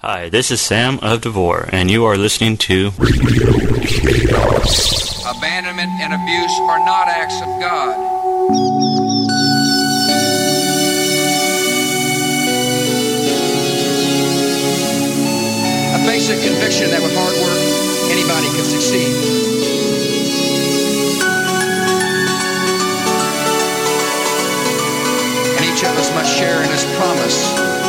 Hi, this is Sam of Devore, and you are listening to Abandonment and abuse are not acts of God. A basic conviction that with hard work, anybody can succeed. And each of us must share in this promise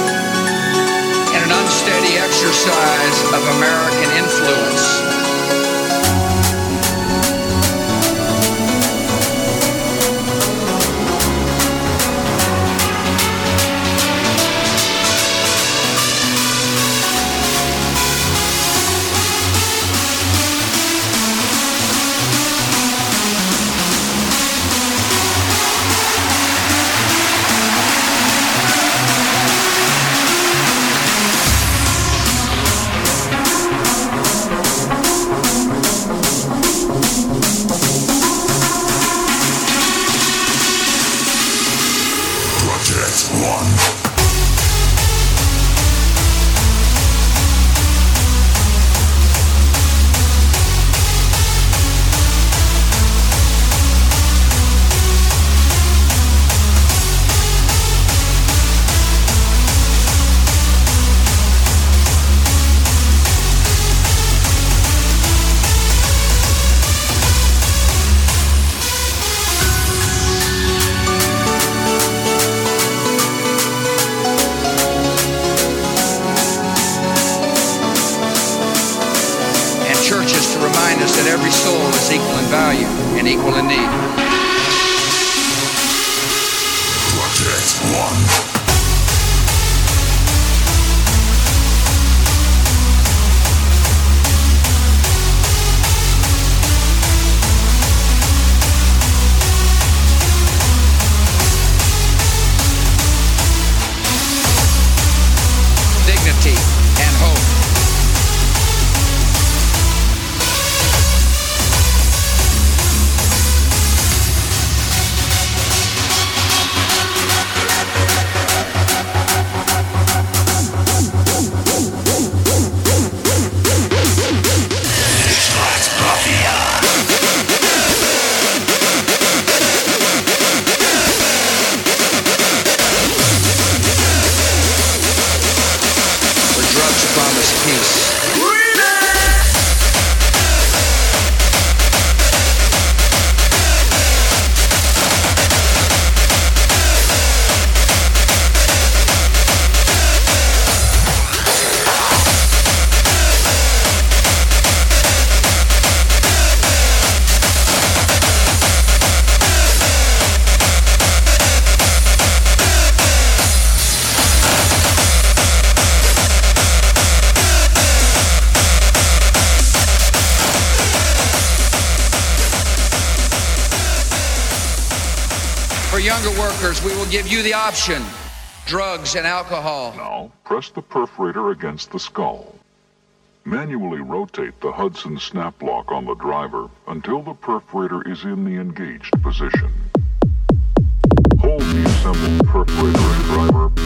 an unsteady exercise of American influence. Value and equal in need. Project One. Option drugs and alcohol. Now, press the perforator against the skull. Manually rotate the Hudson snap lock on the driver until the perforator is in the engaged position. Hold the assembled perforator and driver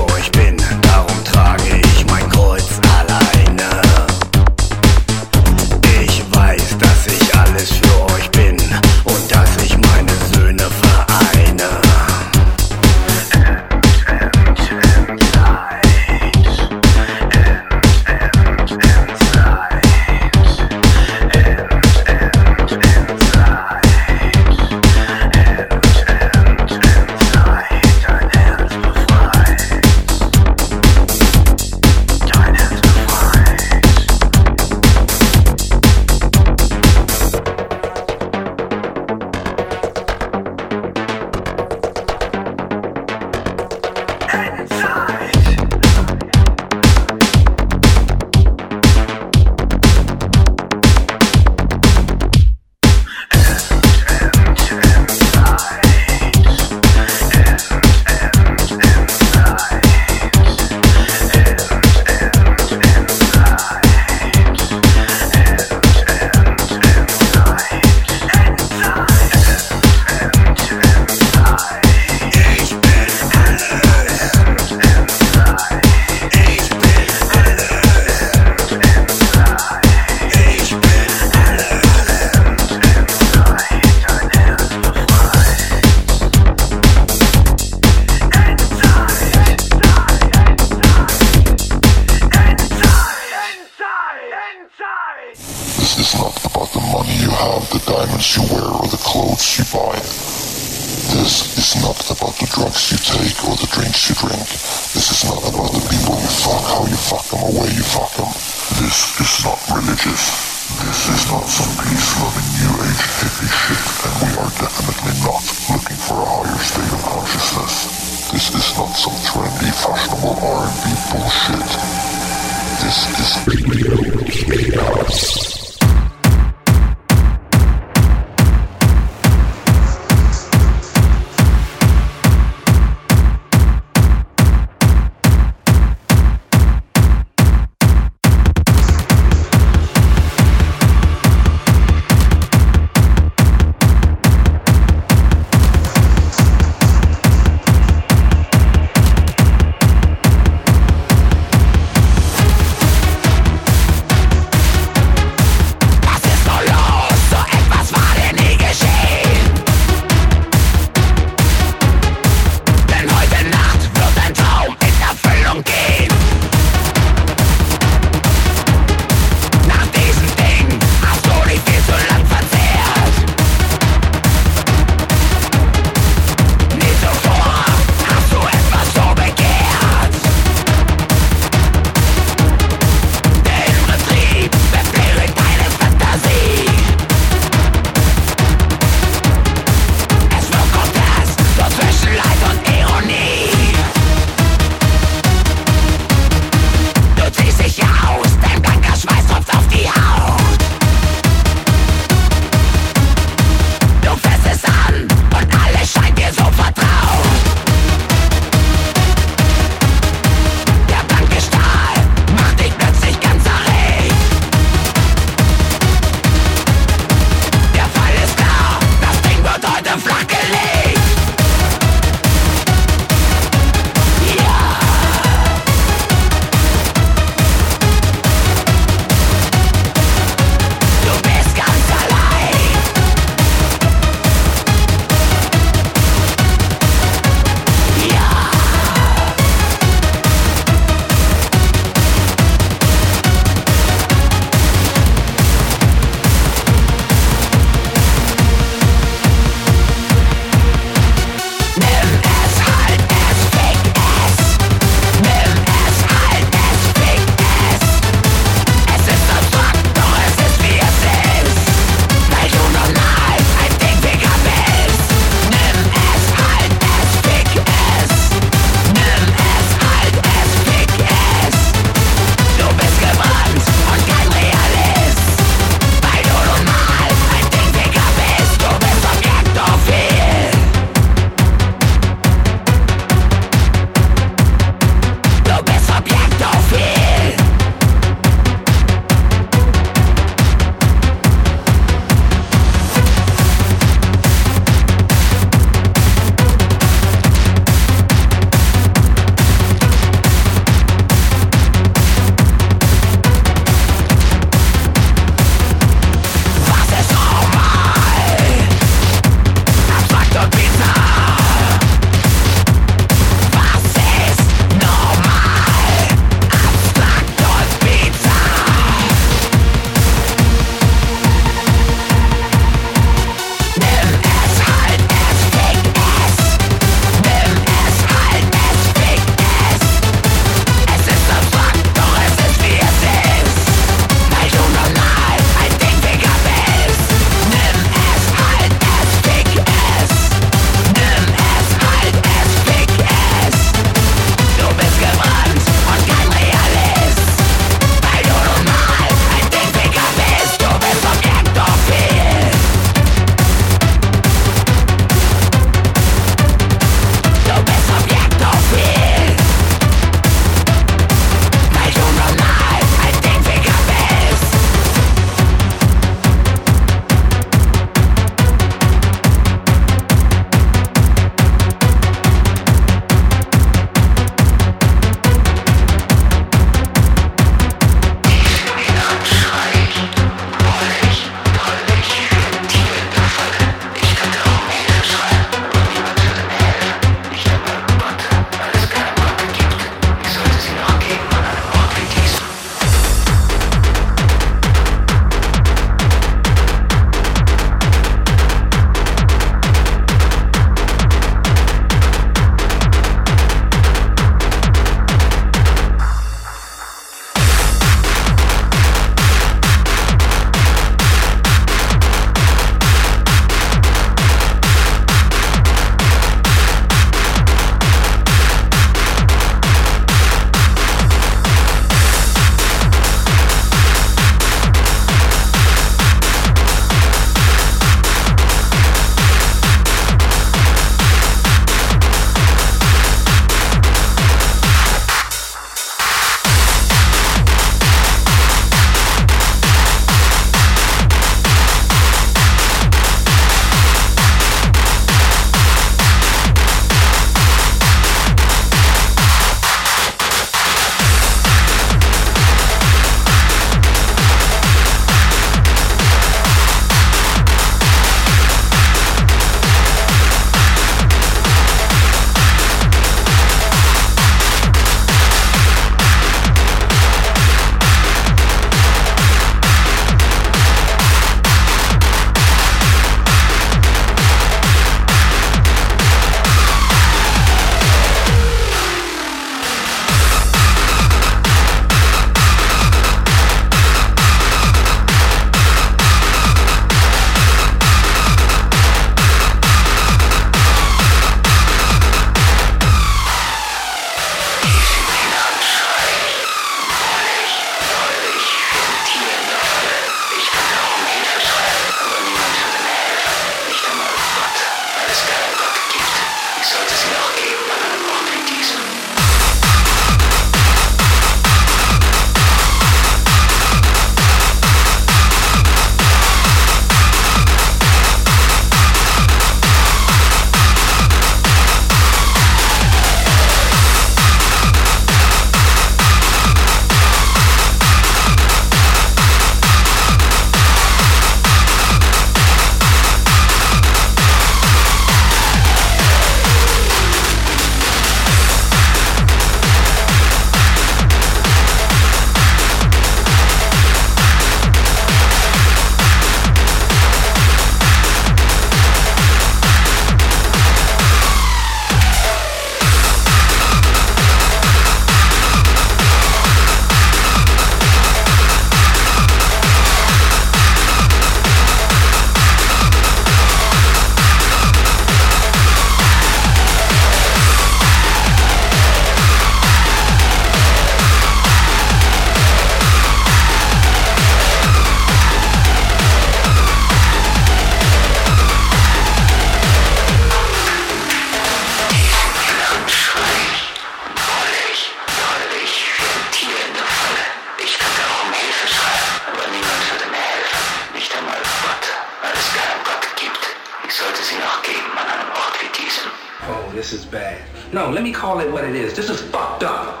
is bad. No, let me call it what it is. This is fucked up.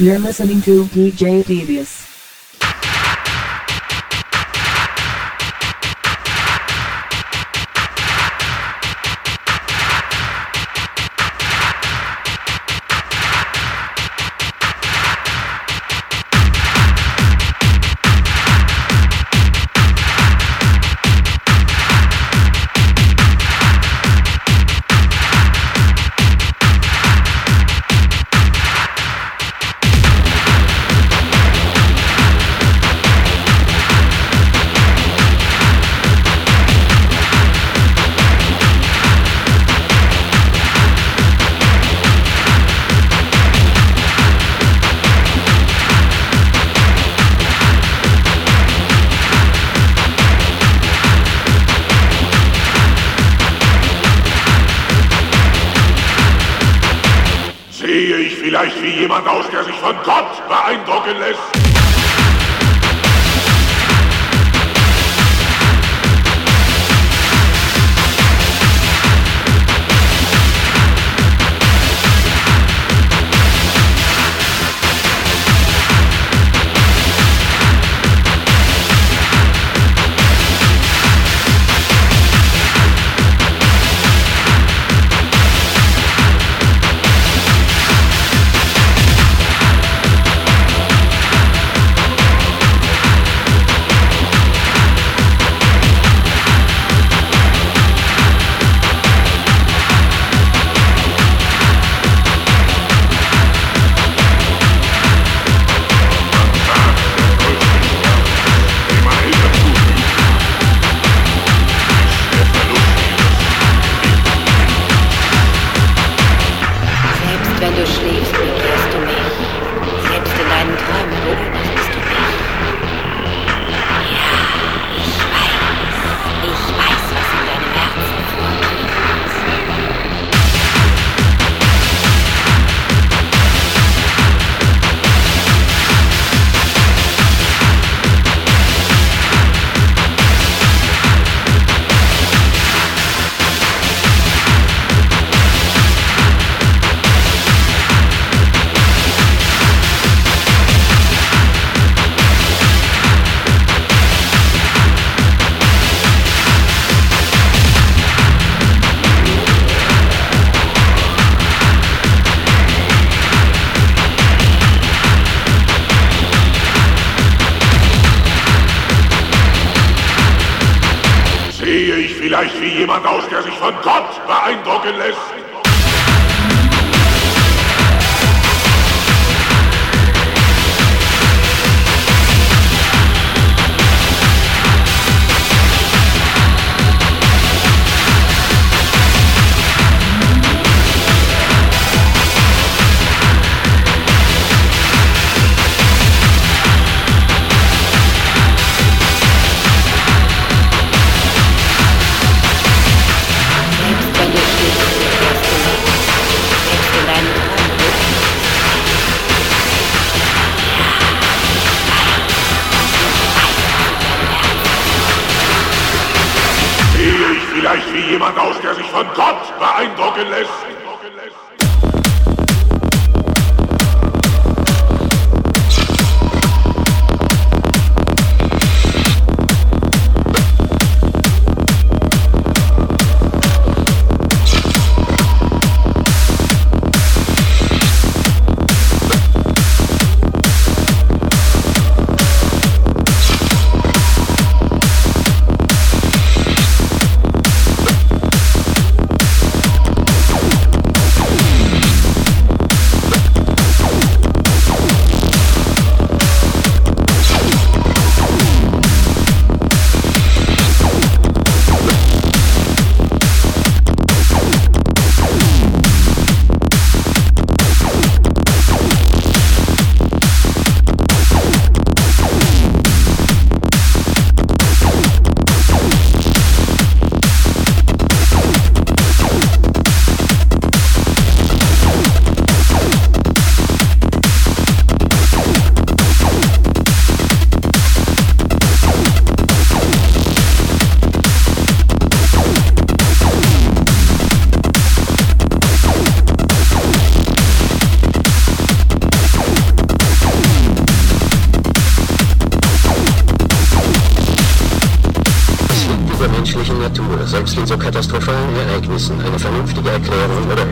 You're listening to DJ Devious. Wie jemand aus, der sich von Gott beeindrucken lässt? Von Gott beeindrucken lässt? Ereignissen eine vernünftige Erklärung oder